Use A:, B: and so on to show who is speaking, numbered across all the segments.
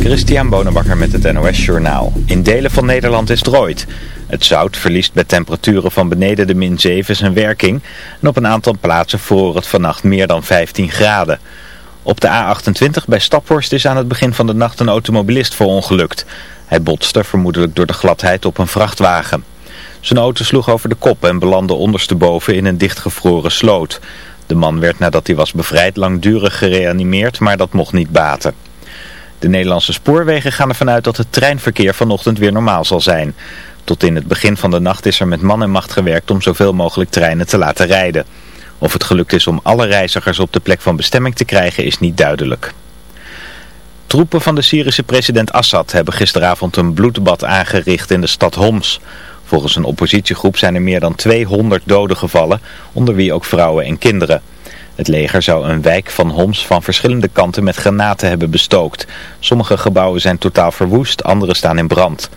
A: Christian Bonenbakker met het NOS Journaal. In delen van Nederland is het Het zout verliest bij temperaturen van beneden de min 7 zijn werking. En op een aantal plaatsen vroor het vannacht meer dan 15 graden. Op de A28 bij Staphorst is aan het begin van de nacht een automobilist verongelukt. Hij botste vermoedelijk door de gladheid op een vrachtwagen. Zijn auto sloeg over de kop en belandde ondersteboven in een dichtgevroren sloot. De man werd nadat hij was bevrijd langdurig gereanimeerd, maar dat mocht niet baten. De Nederlandse spoorwegen gaan ervan uit dat het treinverkeer vanochtend weer normaal zal zijn. Tot in het begin van de nacht is er met man en macht gewerkt om zoveel mogelijk treinen te laten rijden. Of het gelukt is om alle reizigers op de plek van bestemming te krijgen is niet duidelijk. Troepen van de Syrische president Assad hebben gisteravond een bloedbad aangericht in de stad Homs. Volgens een oppositiegroep zijn er meer dan 200 doden gevallen, onder wie ook vrouwen en kinderen. Het leger zou een wijk van Homs van verschillende kanten met granaten hebben bestookt. Sommige gebouwen zijn totaal verwoest, andere staan in brand.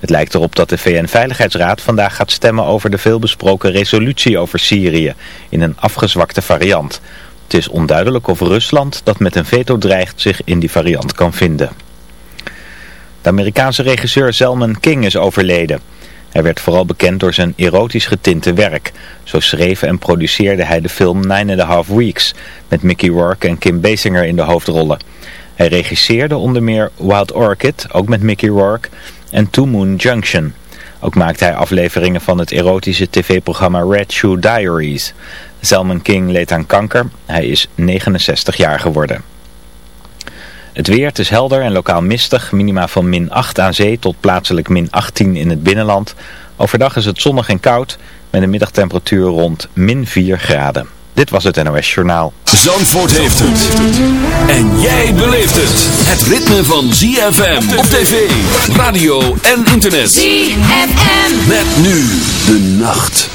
A: Het lijkt erop dat de VN-veiligheidsraad vandaag gaat stemmen over de veelbesproken resolutie over Syrië, in een afgezwakte variant. Het is onduidelijk of Rusland, dat met een veto dreigt, zich in die variant kan vinden. De Amerikaanse regisseur Zelman King is overleden. Hij werd vooral bekend door zijn erotisch getinte werk. Zo schreef en produceerde hij de film Nine and a Half Weeks met Mickey Rourke en Kim Basinger in de hoofdrollen. Hij regisseerde onder meer Wild Orchid, ook met Mickey Rourke, en Two Moon Junction. Ook maakte hij afleveringen van het erotische tv-programma Red Shoe Diaries. Zelman King leed aan kanker. Hij is 69 jaar geworden. Het weer, het is helder en lokaal mistig, minima van min 8 aan zee tot plaatselijk min 18 in het binnenland. Overdag is het zonnig en koud, met een middagtemperatuur rond min 4 graden. Dit was het NOS Journaal.
B: Zandvoort heeft het. En jij beleeft het. Het ritme van ZFM op tv, radio en internet. ZFM. Met nu de nacht.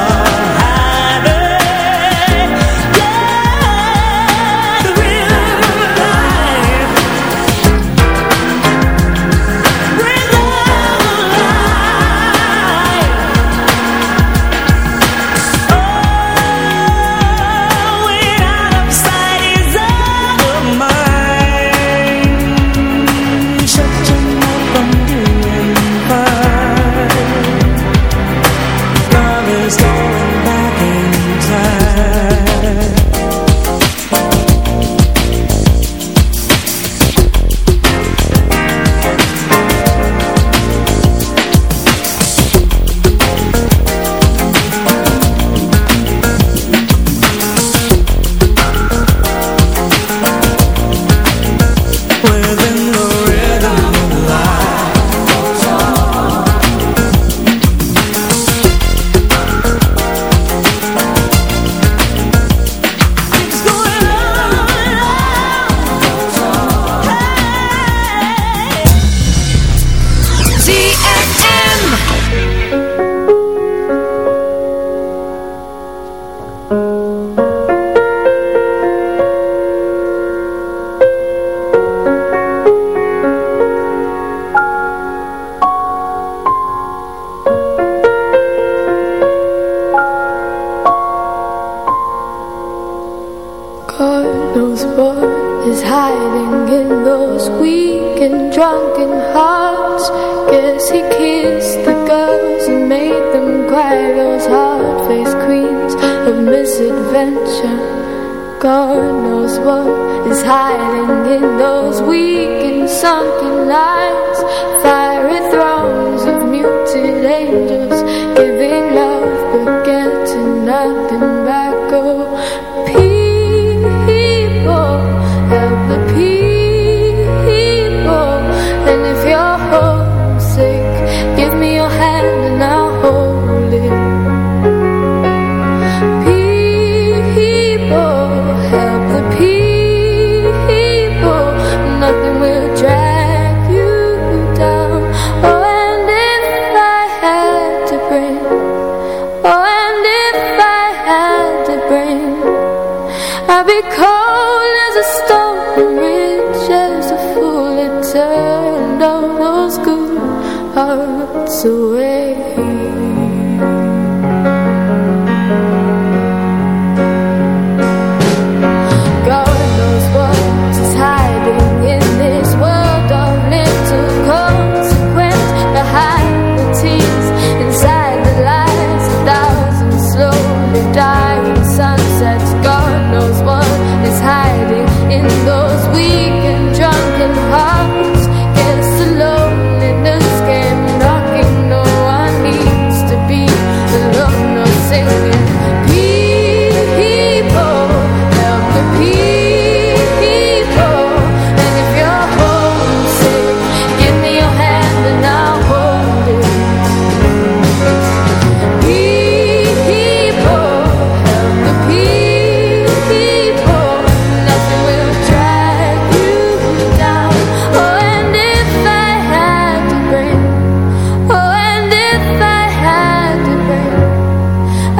C: love. something like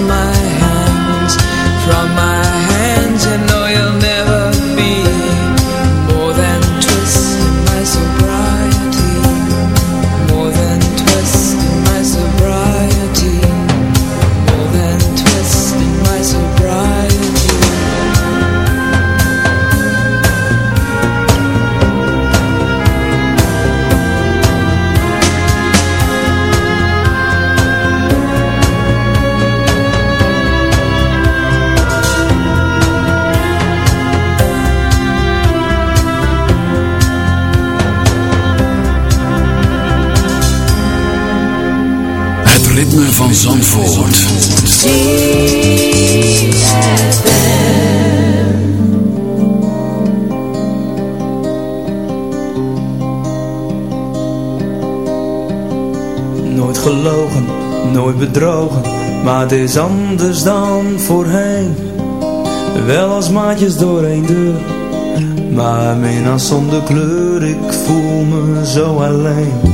C: my
D: ritme van Zandvoort.
B: Nooit gelogen, nooit bedrogen, maar het is anders dan voorheen. Wel als maatjes door een deur, maar mina zonder kleur, ik voel me zo alleen.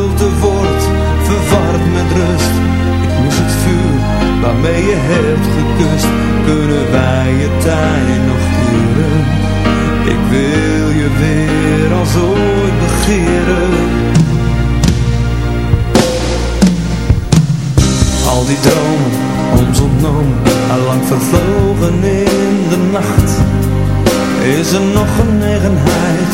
B: verward met rust. Ik mis het vuur waarmee je hebt gekust. Kunnen wij je tijd nog keren? Ik wil je weer als ooit begeren. Al die dromen, ons ontnomen Allang vervlogen in de nacht. Is er nog genegenheid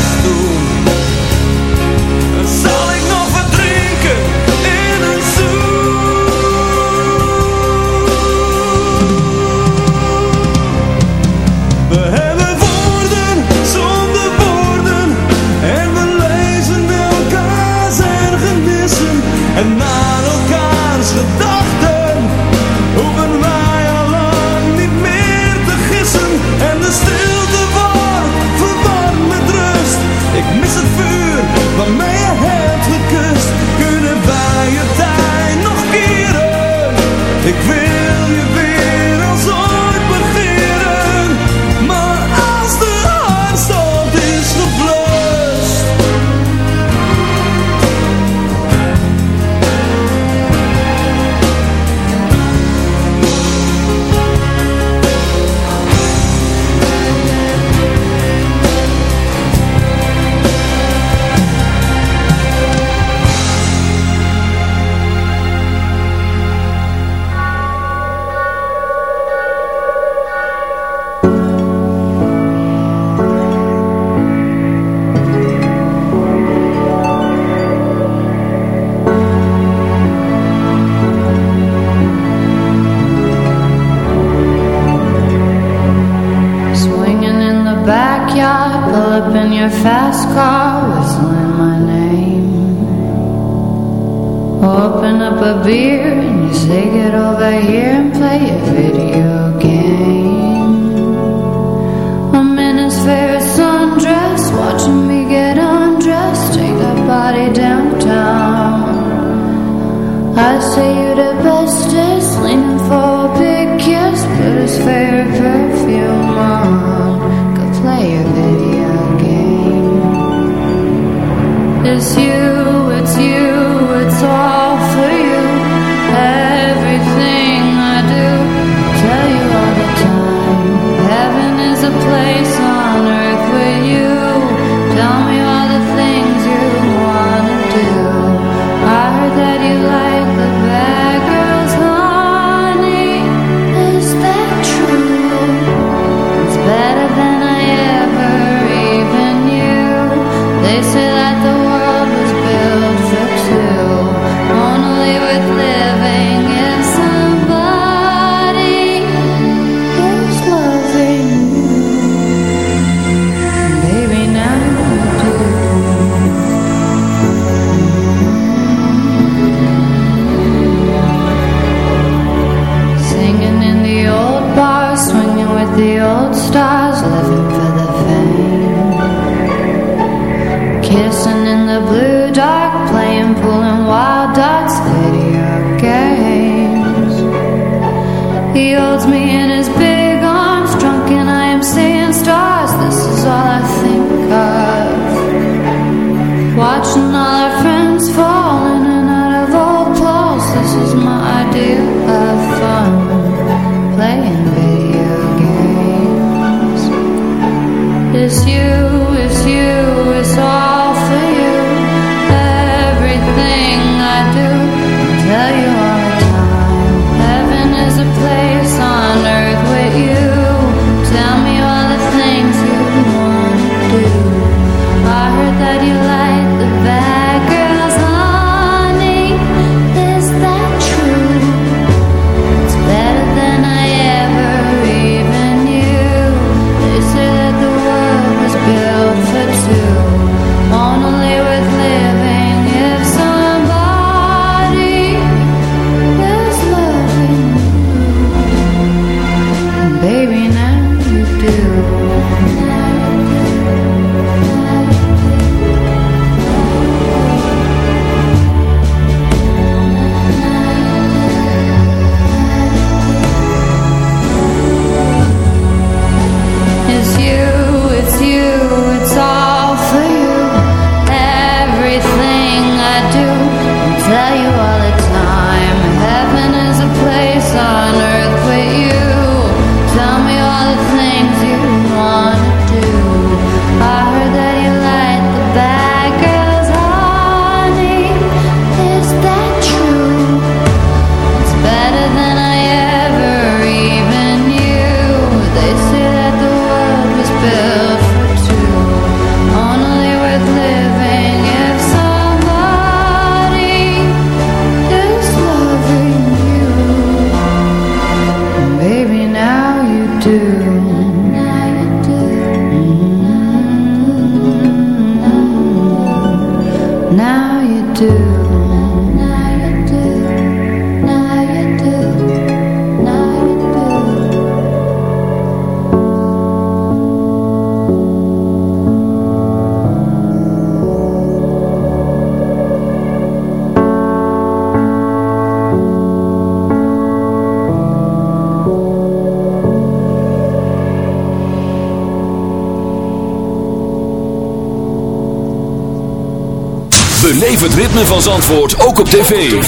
B: Antwoord ook op tv.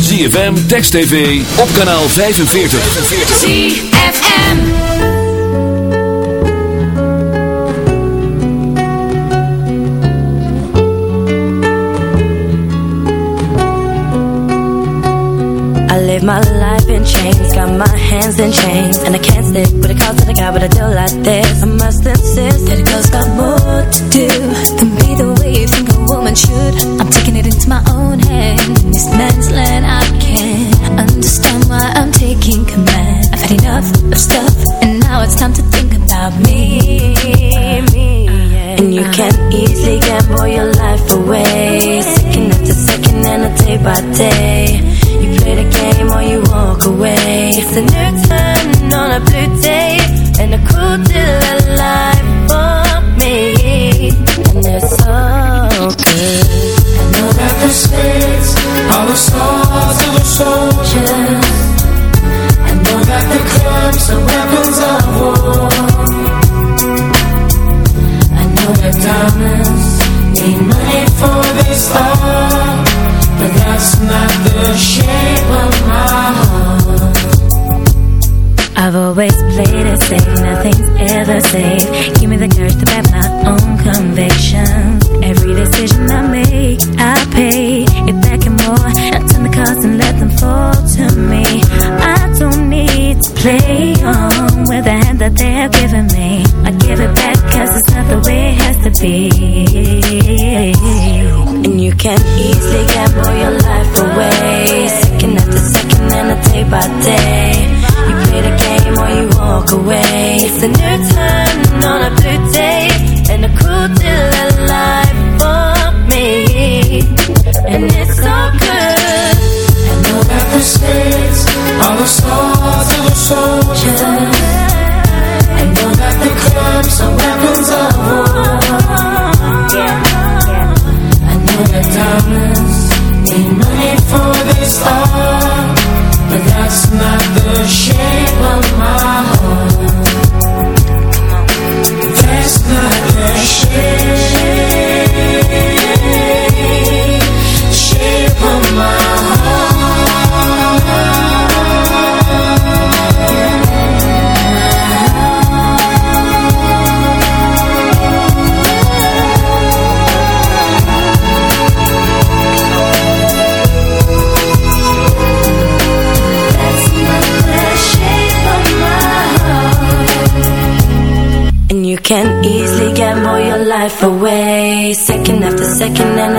B: ZFM, Text TV, op kanaal 45.
E: ZFM I live my life in chains, got my hands in chains And I can't stick with the cause that I got, but I do like I must insist, it goes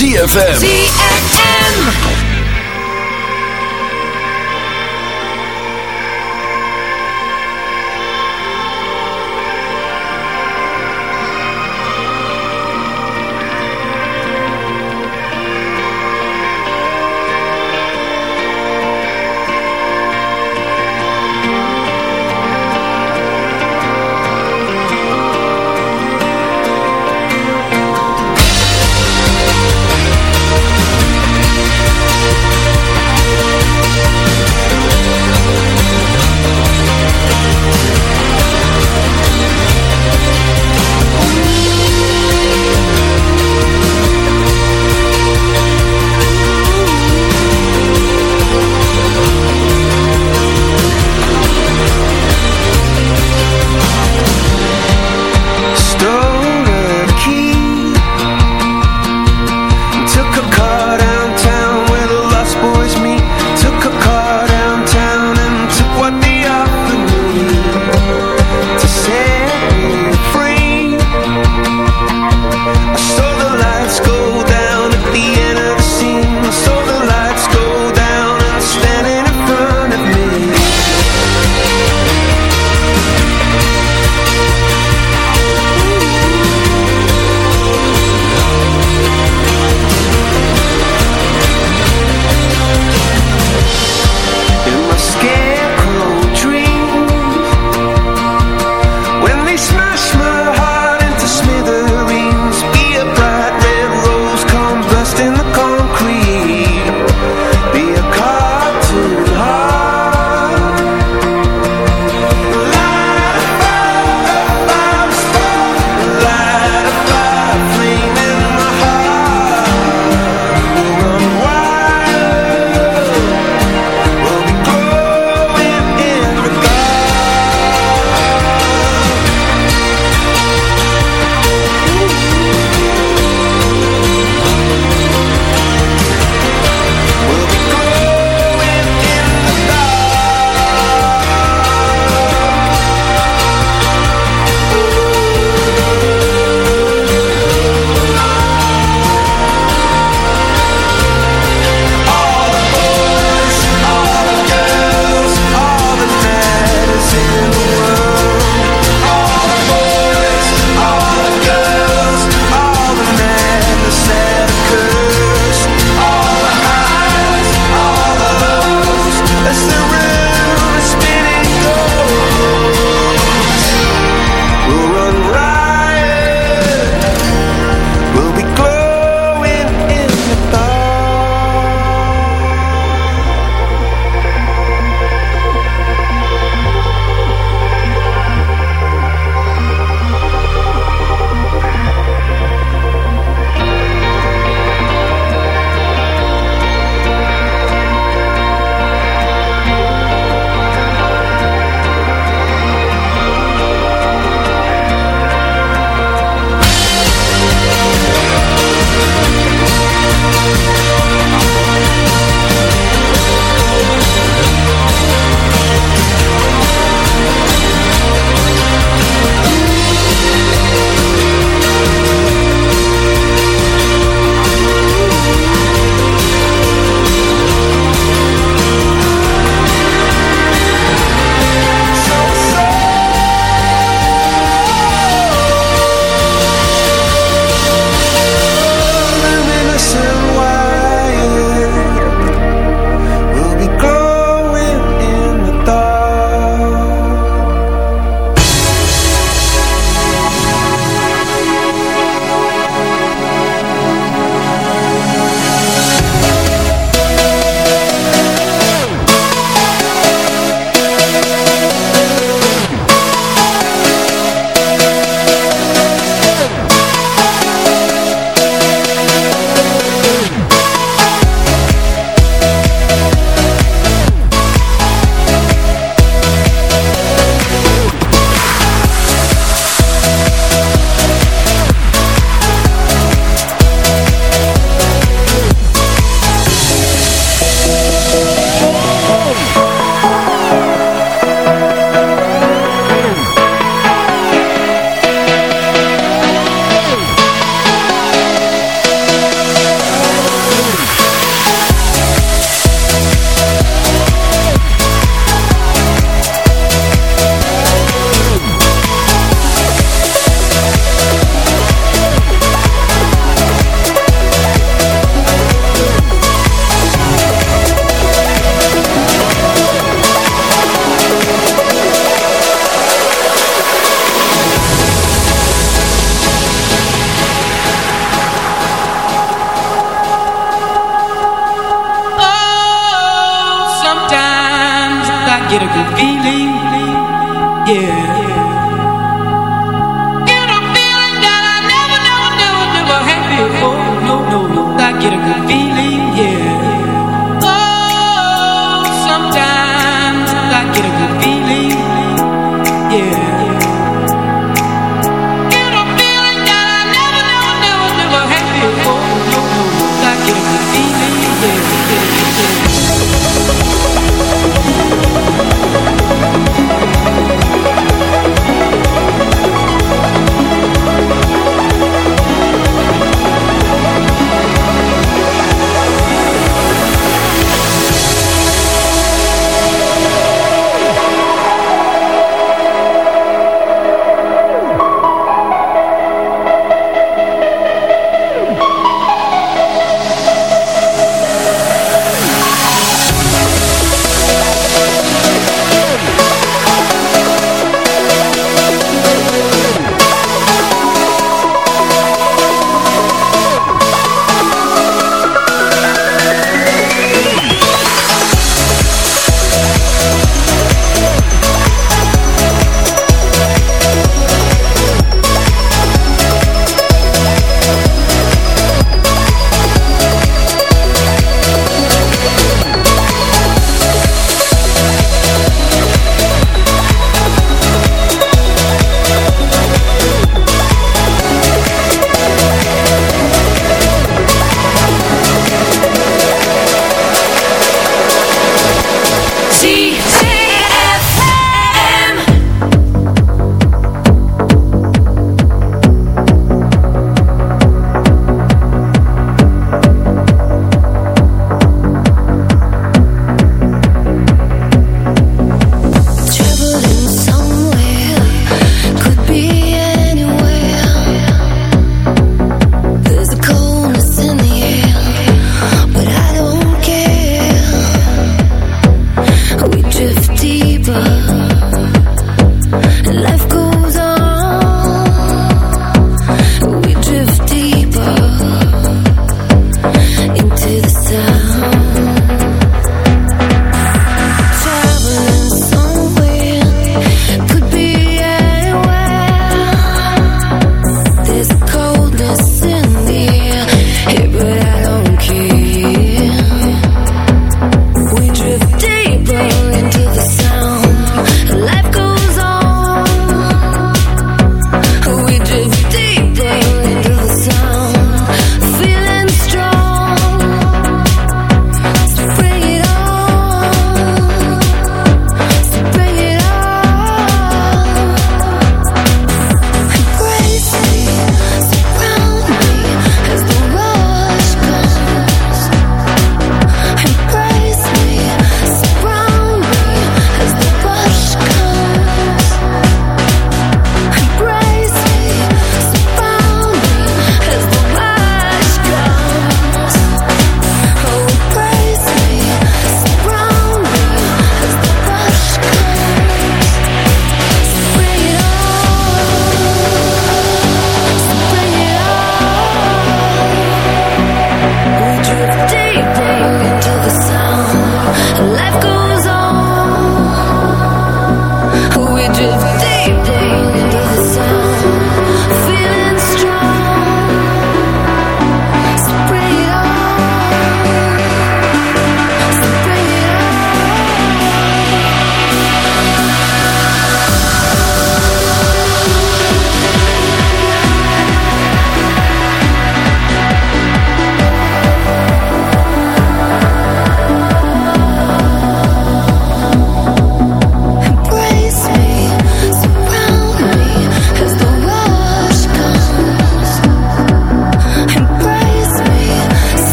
D: ZFM.
F: ZFM.